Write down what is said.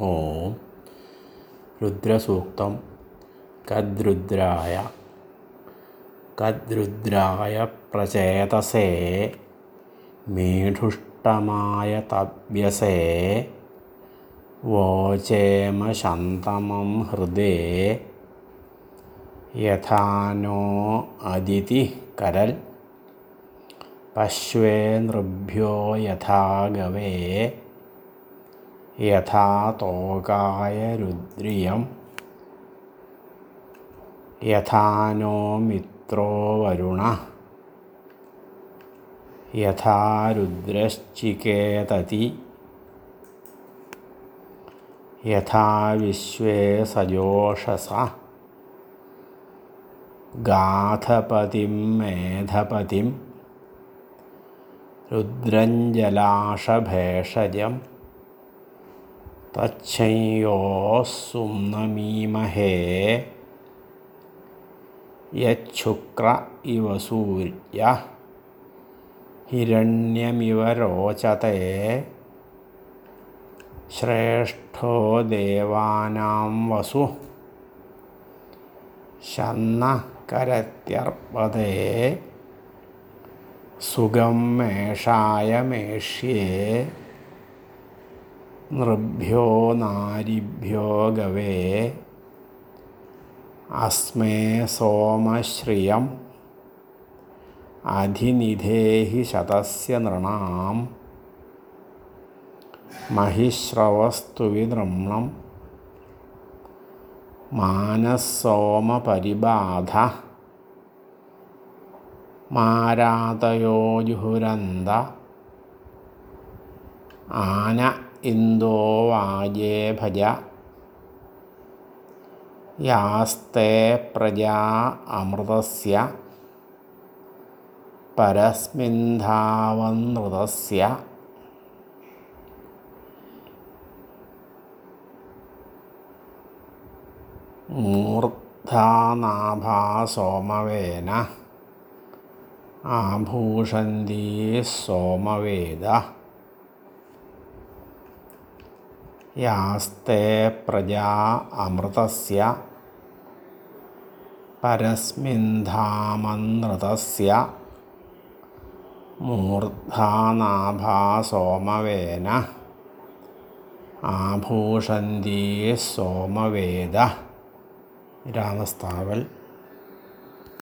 ഓം. രുദ്രസൂക്തം. കദ്രുദ്രായ. കദ്രുദ്രായ പ്രചേതസേ. മീഢുഷ്ടമായ തബ്യസേ വോചേമ ശന്തമം ഹൃദേ. യഥാനോ അതിഥി കരൽ. പശ്വേ നൃഭ്യോ यथा तोकाय रुद्रियं यथा नो मित्रो मित्रोवरुण यथा रुद्रश्चिकेतति यथा विश्वे सजोषस। गाथपतिं मेधपतिं रुद्रञ्जलाशभेषजम्। രുദ്രഞ്ജലാഷഭേഷജം തച്ഛയോസുംനമീമഹേ യുക്ര ഇവ സൂര്യ. ഹിരണ്യമിവ രോചത്തെ ശ്രേഷ്ഠോ ദേവാനാം വസു. ശന്ന കരത്യർപ്പതേ സുഖം മേഷായ മേഷ്യേ നൃഭ്യോ നാരിഭ്യോ ഗവേ അസ്മേ സോമശ്രിയം അധിനിധേഹി ശതസ്യ നൃണാം महिश्रवस्तु विनृम्णं मानसोमपरिबाध मारातयो जुहुरन्द ആന ഇന്ദോ വാജേ ഭജ. യാസ്തേ പ്രജാ അമൃതസ്യ. പരസ്മിൻധാവന്നൃതസ്യ മൂർധാനാഭാ സോമവേന. ആഭൂഷന്തീ സോമവേദ. യാസ്തേ പ്രജാ അമൃതസ്യ പരസ്മിൻധാമനൃതസ്യ മൂർധാനാഭാസോമവേന ആഭൂഷന്തി സോമവേദ. രാമസ്ഥാവൽ